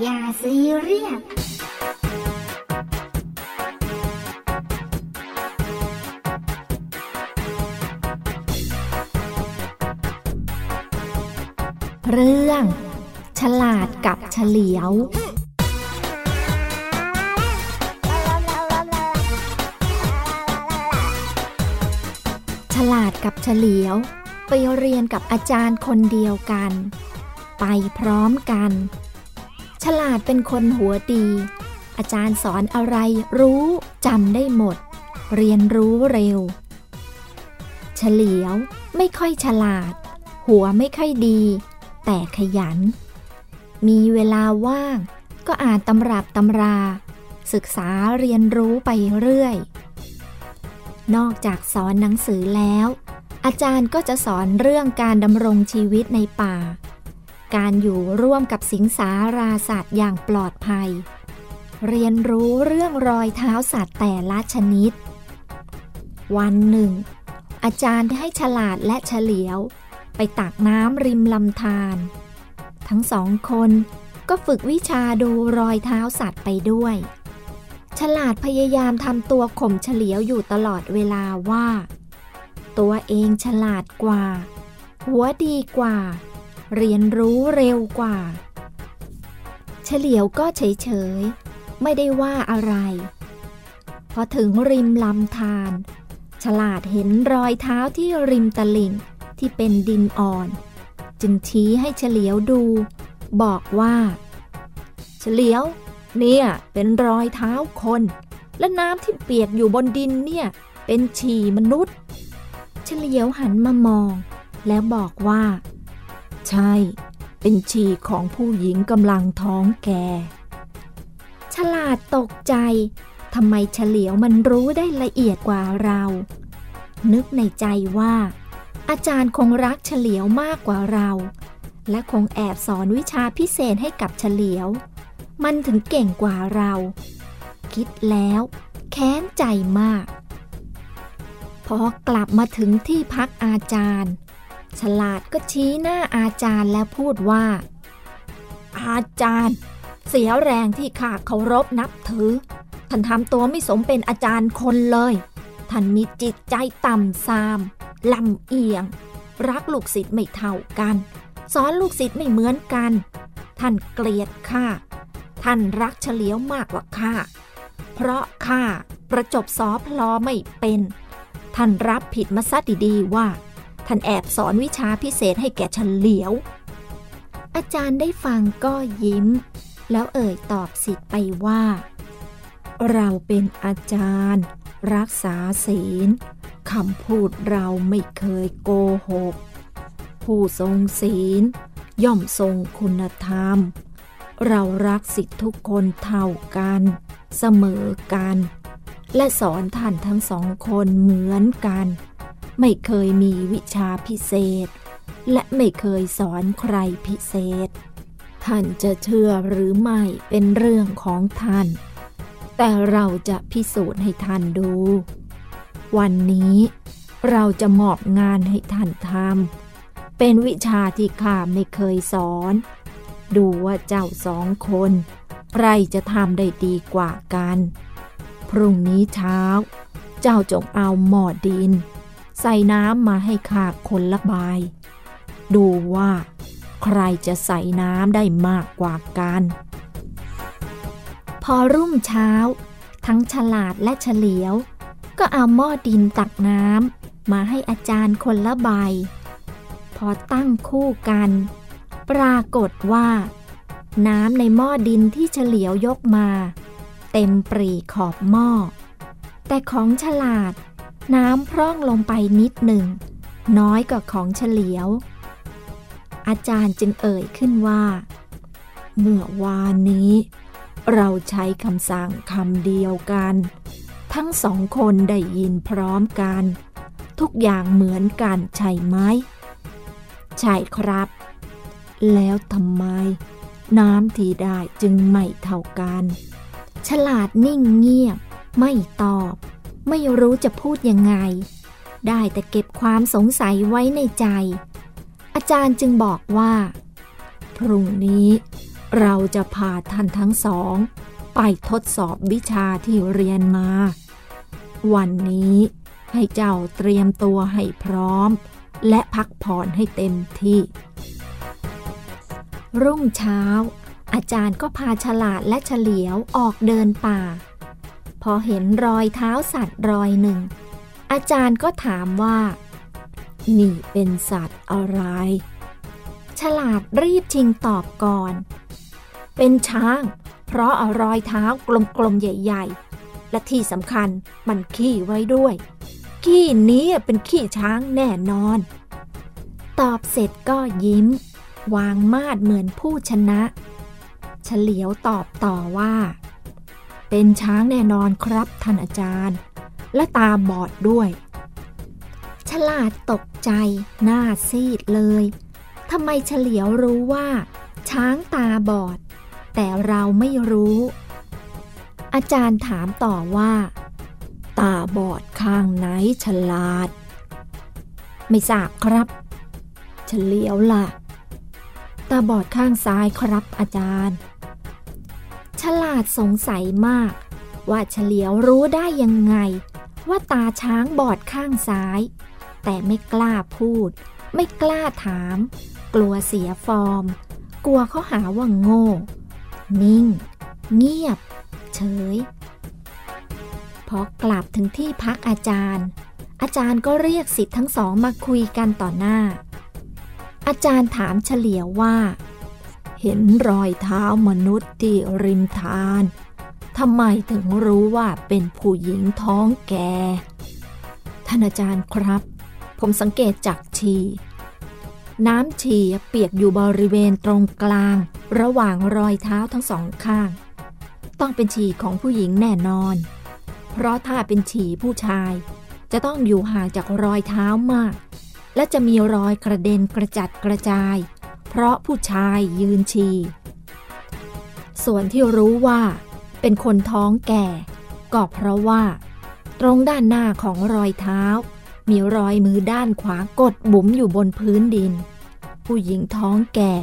อย่าซีเรียสเรื่อง ฉลาดกับเฉลียว ฉลาดกับเฉลียว ไปเรียนกับอาจารย์คนเดียวกัน ไปพร้อมกัน ฉลาดเป็นคนหัวดี อาจารย์สอนอะไรรู้จำได้หมด เรียนรู้เร็ว เฉลียวไม่ค่อยฉลาด หัวไม่ค่อยดี แต่ขยัน มีเวลาว่าง ก็อ่านตำรับตำรา ศึกษาเรียนรู้ไปเรื่อย นอกจากสอนหนังสือแล้ว อาจารย์ก็จะสอนเรื่องการดำรงชีวิตในป่า การอยู่ร่วมกับสิงสาราสัตว์อย่างปลอดภัย เรียนรู้เรื่องรอยเท้าสัตว์แต่ละชนิด วันหนึ่ง อาจารย์ให้ฉลาดและเฉลียว ไปตักน้ำริมลำธารทั้งสองคนก็ฝึกวิชาดูรอยเท้าสัตว์ไปด้วย ฉลาดพยายามทำตัวข่มเฉลียวอยู่ตลอดเวลาว่า ตัวเองฉลาดกว่า หัวดีกว่า เรียนรู้เร็วกว่า เฉลียวก็เฉยๆไม่ได้ว่าอะไร พอถึงริมลำธารฉลาดเห็นรอยเท้าที่ริมตลิ่งที่เป็นดินอ่อน จึงชี้ให้เฉลียวดู บอกว่า เฉลียว เนี่ยเป็นรอยเท้าคน และน้ำที่เปียกอยู่บนดินเนี่ยเป็นฉี่มนุษย์ เฉลียวหันมามอง แล้วบอกว่า ใช่ เป็นฉี่ของผู้หญิงกำลังท้องแก่ ฉลาดตกใจทำไมเฉลียวมันรู้ได้ละเอียดกว่าเรา นึกในใจว่า อาจารย์คงรักเฉลียวมากกว่าเรา และคงแอบสอนวิชาพิเศษให้กับเฉลียว มันถึงเก่งกว่าเรา คิดแล้วแค้นใจมาก พอกลับมาถึงที่พักอาจารย์ ฉลาดก็ชี้หน้าอาจารย์แล้วพูดว่า อาจารย์ เสียแรงที่ข้าเคารพนับถือ ท่านทำตัวไม่สมเป็นอาจารย์คนเลย ท่านมีจิตใจต่ำซามลำเอียง รักลูกศิษย์ไม่เท่ากัน สอนลูกศิษย์ไม่เหมือนกัน ท่านเกลียดข้า ท่านรักเฉลียวมากกว่าข้า เพราะข้าประจบสอพลอไม่เป็น ท่านรับผิดมาซะดีๆว่า ท่านแอบสอนวิชาพิเศษให้แก่เฉลียว อาจารย์ได้ฟังก็ยิ้ม แล้วเอ่ยตอบสิทธิ์ไปว่า เราเป็นอาจารย์ รักษาศีลคำพูดเราไม่เคยโกหก ผู้ทรงศีล ย่อมทรงคุณธรรม เรารักสิทธิทุกคนเท่ากัน เสมอกัน และสอนท่านทั้งสองคนเหมือนกัน ไม่เคยมีวิชาพิเศษ และไม่เคยสอนใครพิเศษ ท่านจะเชื่อหรือไม่เป็นเรื่องของท่าน แต่เราจะพิสูจน์ให้ท่านดู วันนี้เราจะมอบงานให้ท่านทำเป็นวิชาที่ข้าไม่เคยสอน ดูว่าเจ้าสองคน ใครจะทำได้ดีกว่ากัน พรุ่งนี้เช้า เจ้าจงเอาหมอดิน ใส่น้ำมาให้ข้าคนละใบดูว่า ใครจะใส่น้ำได้มากกว่ากัน พอรุ่งเช้า ทั้งฉลาดและเฉลียว ก็เอาหม้อดินตักน้ำมาให้อาจารย์คนละใบ พอตั้งคู่กัน ปรากฏว่า น้ำในหม้อดินที่เฉลียวยกมา เต็มปรีขอบหม้อแต่ของฉลาด น้ำพร่องลงไปนิดหนึ่ง น้อยกว่าของเฉลียว อาจารย์จึงเอ่ยขึ้นว่า เมื่อวานนี้ เราใช้คำสั่งคำเดียวกัน ทั้งสองคนได้ยินพร้อมกัน ทุกอย่างเหมือนกันใช่ไหม ใช่ครับ แล้วทำไม น้ำที่ได้จึงไม่เท่ากัน ฉลาดนิ่งเงียบไม่ตอบ ไม่รู้จะพูดยังไง ได้แต่เก็บความสงสัยไว้ในใจ อาจารย์จึงบอกว่า พรุ่งนี้เราจะพาท่านทั้งสอง ไปทดสอบวิชาที่เรียนมา วันนี้ให้เจ้าเตรียมตัวให้พร้อม และพักผ่อนให้เต็มที่ รุ่งเช้า อาจารย์ก็พาฉลาดและเฉลียวออกเดินป่า อเห็นรอยเท้าสัตว์รอยหนึ่ง อาจารย์ก็ถามว่า นี่เป็นสัตว์อะไร ฉลาดรีบชิงตอบก่อน เป็นช้าง เพราะเอารอยเท้ากลมๆใหญ่ ๆ และที่สำคัญมันขี้ไว้ด้วย ขี้นี้เป็นขี้ช้างแน่นอน ตอบเสร็จก็ยิ้ม วางมาดเหมือนผู้ชนะ เฉลียวตอบต่อว่า เป็นช้างแน่นอนครับท่านอาจารย์ และตาบอดด้วย ฉลาดตกใจ หน้าซีดเลยทำไมเฉลียวรู้ว่า ช้างตาบอด แต่เราไม่รู้ อาจารย์ถามต่อว่า ตาบอดข้างไหนฉลาด ไม่ทราบครับเฉลียวล่ะ ตาบอดข้างซ้ายครับอาจารย์ ลาดสงสัยมาก ว่าเฉลียวรู้ได้ยังไง ว่าตาช้างบอดข้างซ้าย แต่ไม่กล้าพูด ไม่กล้าถาม กลัวเสียฟอร์ม กลัวเขาหาว่าโง่ นิ่ง เงียบ เฉย พอกลับถึงที่พักอาจารย์ อาจารย์ก็เรียกสิทธิ์ทั้งสองมาคุยกันต่อหน้า อาจารย์ถามเฉลียวว่า เห็นรอยเท้ามนุษย์ที่ริมทานทำไมถึงรู้ว่าเป็นผู้หญิงท้องแก่ ท่านอาจารย์ครับ ผมสังเกตจากชีน้ำฉี่เปียกอยู่บริเวณตรงกลาง ระหว่างรอยเท้าทั้งสองข้าง ต้องเป็นฉี่ของผู้หญิงแน่นอน เพราะถ้าเป็นฉี่ผู้ชาย จะต้องอยู่ห่างจากรอยเท้ามาก และจะมีรอยกระเด็นกระจัดกระจาย เพราะผู้ชายยืนฉี่ส่วนที่รู้ว่า เป็นคนท้องแก่ ก็เพราะว่า ตรงด้านหน้าของรอยเท้า มีรอยมือด้านขวากดบุ๋มอยู่บนพื้นดิน ผู้หญิงท้องแก่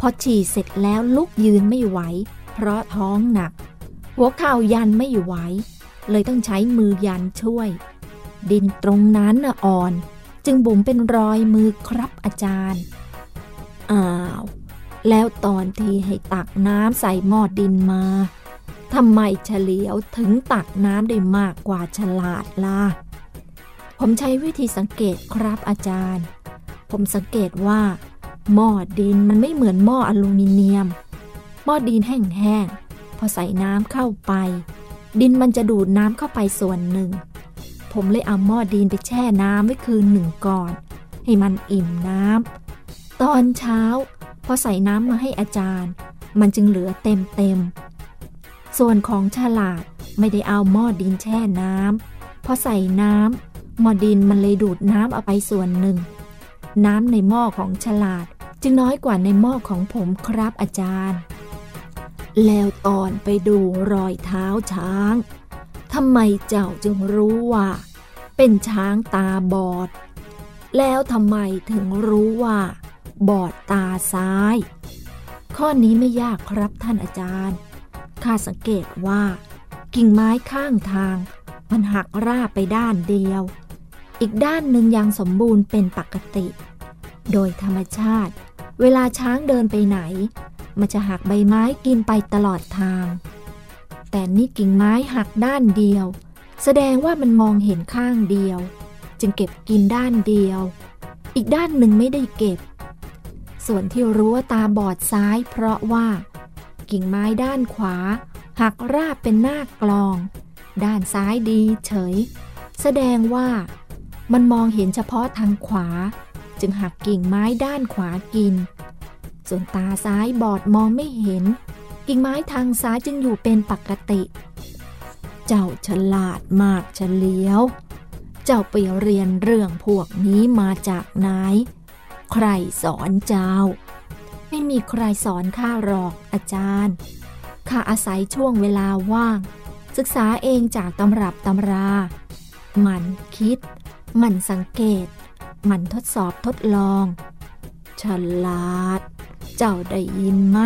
พอฉี่เสร็จแล้วลุกยืนไม่ไหว เพราะท้องหนัก หัวเข่ายันไม่ไหว เลยต้องใช้มือยันช่วย ดินตรงนั้นอ่อน จึงบุ๋มเป็นรอยมือครับอาจารย์ อ้าว แล้วตอนที่ให้ตักน้ำใส่หม้อดินมาทำไมเฉลียวถึงตักน้ำได้มากกว่าฉลาดล่ะ ผมใช้วิธีสังเกตครับอาจารย์ ผมสังเกตว่า หม้อดินมันไม่เหมือนหม้ออลูมิเนียม หม้อดินแห้งๆ พอใส่น้ำเข้าไป ดินมันจะดูดน้ำเข้าไปส่วนหนึ่ง ผมเลยเอาหม้อดินไปแช่น้ำไว้คืนหนึ่งก่อน ให้มันอิ่มน้ำ ตอนเช้า พอใส่น้ำมาให้อาจารย์ มันจึงเหลือเต็มเต็ม ส่วนของฉลาดไม่ได้เอาหม้อดินแช่น้ำพอใส่น้ำหม้อดินมันเลยดูดน้ำเอาไปส่วนหนึ่ง น้ำในหม้อของฉลาดจึงน้อยกว่าในหม้อของผมครับอาจารย์ แล้วตอนไปดูรอยเท้าช้างทำไมเจ้าจึงรู้ว่า เป็นช้างตาบอด แล้วทำไมถึงรู้ว่า บอดตาซ้าย ข้อนี้ไม่ยากครับท่านอาจารย์ข้าสังเกตว่า กิ่งไม้ข้างทาง มันหักราบไปด้านเดียว อีกด้านหนึ่งยังสมบูรณ์เป็นปกติ โดยธรรมชาติ เวลาช้างเดินไปไหน มันจะหักใบไม้กินไปตลอดทาง แต่นี่กิ่งไม้หักด้านเดียว แสดงว่ามันมองเห็นข้างเดียว จึงเก็บกินด้านเดียว อีกด้านหนึ่งไม่ได้เก็บ ส่วนที่รู้ว่าตาบอดซ้ายเพราะว่า กิ่งไม้ด้านขวา หักราบเป็นหน้ากลอง ด้านซ้ายดีเฉย แสดงว่า มันมองเห็นเฉพาะทางขวา จึงหักกิ่งไม้ด้านขวากิน ส่วนตาซ้ายบอดมองไม่เห็น กิ่งไม้ทางซ้ายจึงอยู่เป็นปกติ เจ้าฉลาดมากเฉลียว เจ้าไปเรียนเรื่องพวกนี้มาจากไหน ใครสอนเจ้า ไม่มีใครสอนข้าหรอกอาจารย์ ข้าอาศัยช่วงเวลาว่าง ศึกษาเองจากตำรับตำรา มันคิด มันสังเกต มันทดสอบทดลอง ฉลาด เจ้าได้ยินไหม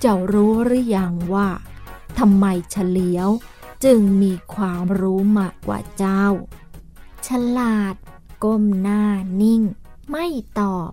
เจ้ารู้หรือยังว่าทำไมเฉลียวจึงมีความรู้มากกว่าเจ้า ฉลาด ก้มหน้านิ่ง ไม่ตอบ